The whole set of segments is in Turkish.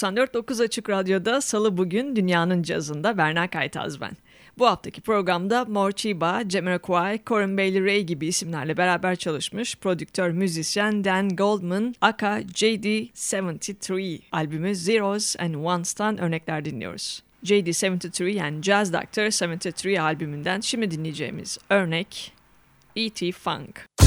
94.9 Açık Radyo'da Salı bugün Dünyanın Cazında Berna Kaytaz ben. Bu haftaki programda Morchiba, Jamiroquai, Corin Bailey Ray gibi isimlerle beraber çalışmış prodüktör müzisyen Dan Goldman, aka JD73 albümü Zeros and Ones'tan örnekler dinliyoruz. JD73 yani Jazz Doctor 73 albümünden şimdi dinleyeceğimiz örnek E.T. Funk.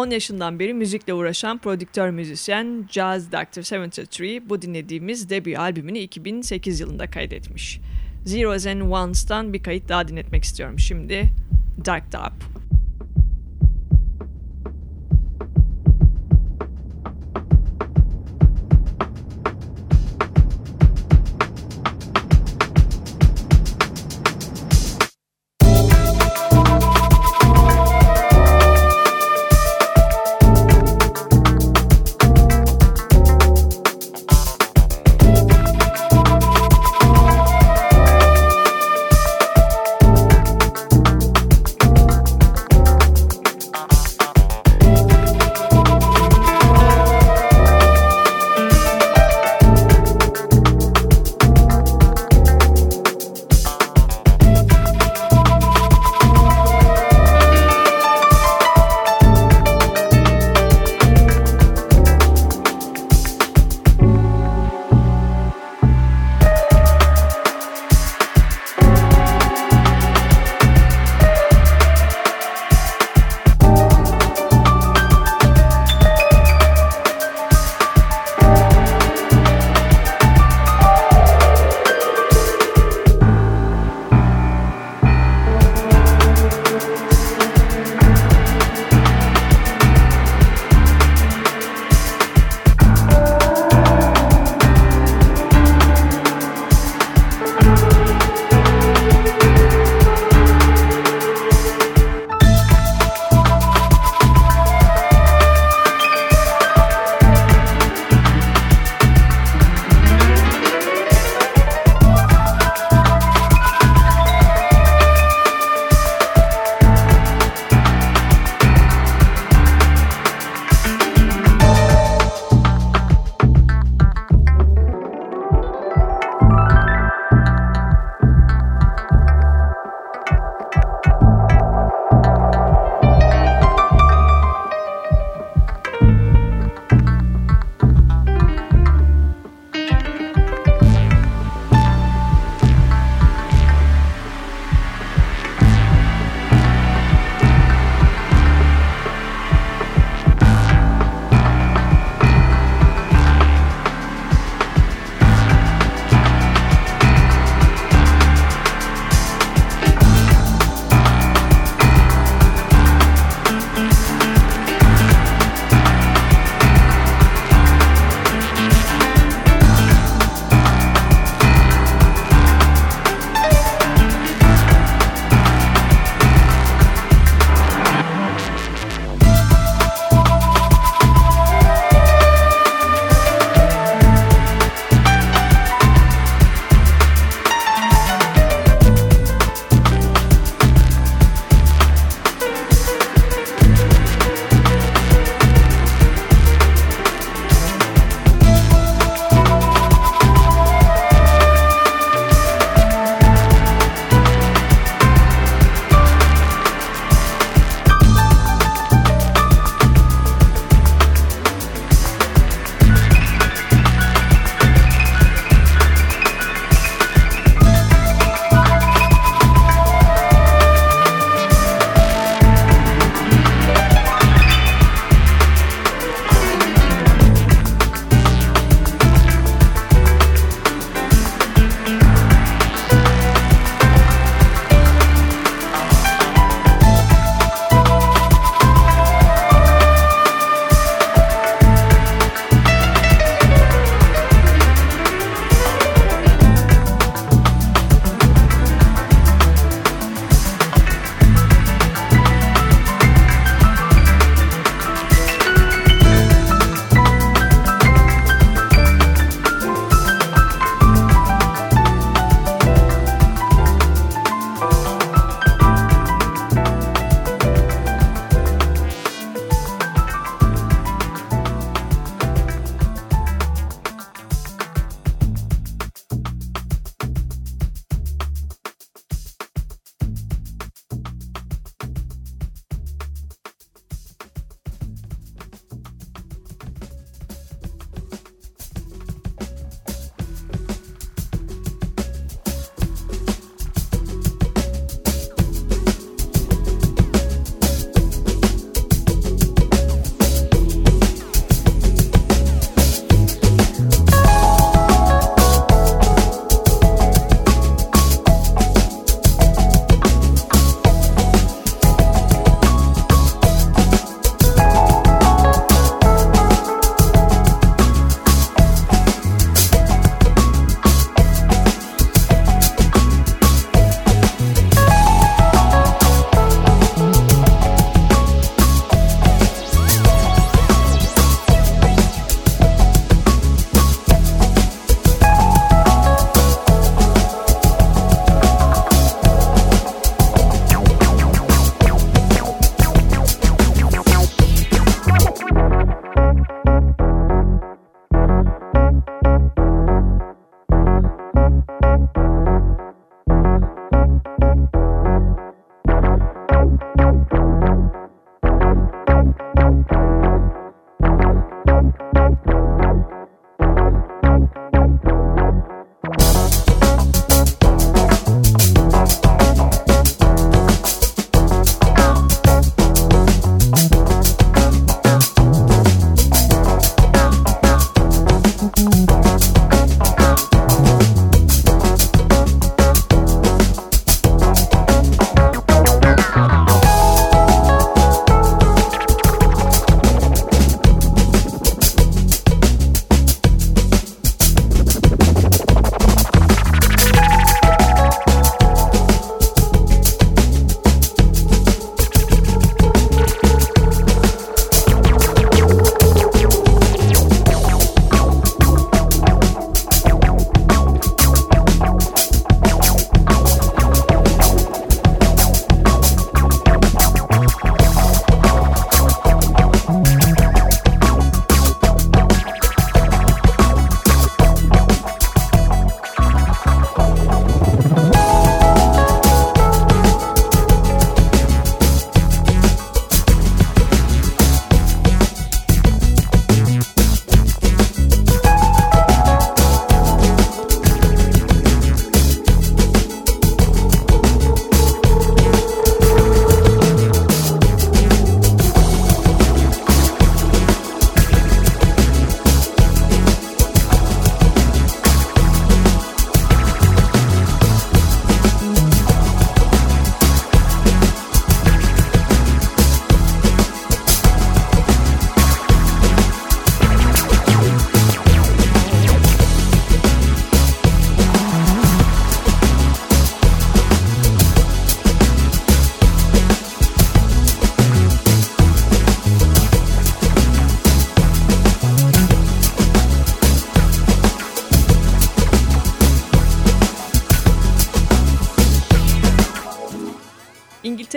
10 yaşından beri müzikle uğraşan prodüktör müzisyen Jazz Doctor 73 bu dinlediğimiz debut albümünü 2008 yılında kaydetmiş. Zeros and Ones'tan bir kayıt daha dinletmek istiyorum şimdi. Dark Up.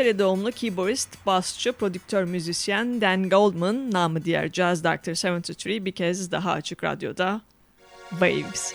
İngiltere doğumlu keyboardist, basçı, prodüktör, müzisyen Dan Goldman, namı diğer Jazz Doctor 73 bir kez daha Açık Radyo'da Waves.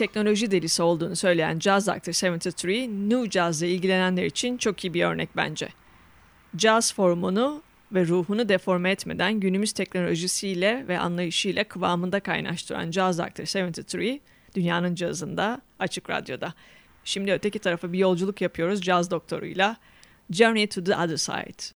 Teknoloji delisi olduğunu söyleyen Jazz Actor 73, New Jazz ile ilgilenenler için çok iyi bir örnek bence. Jazz formunu ve ruhunu deforme etmeden günümüz teknolojisiyle ve anlayışıyla kıvamında kaynaştıran Jazz Actor 73, dünyanın cazında, Açık Radyo'da. Şimdi öteki tarafa bir yolculuk yapıyoruz caz doktoruyla. Journey to the Other Side.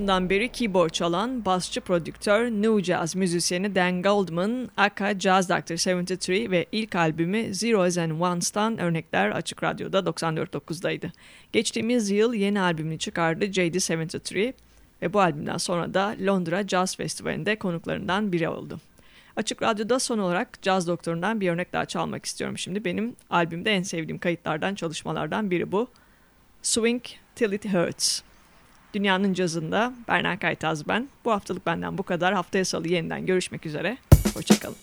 yaşından beri keyboard çalan basçı prodüktör New Jazz müzisyeni Dan Goldman, aka Jazz Doctor 73 ve ilk albümü Zeros and Ones'tan örnekler Açık Radyo'da 94.9'daydı. Geçtiğimiz yıl yeni albümünü çıkardı JD73 ve bu albümden sonra da Londra Jazz Festivali'nde konuklarından biri oldu. Açık Radyo'da son olarak Jazz Doktoru'ndan bir örnek daha çalmak istiyorum şimdi. Benim albümde en sevdiğim kayıtlardan, çalışmalardan biri bu. Swing Till It Hurts. Dünyanın cazında Berna Kaytaz ben. Bu haftalık benden bu kadar. Haftaya salı yeniden görüşmek üzere. Hoşçakalın.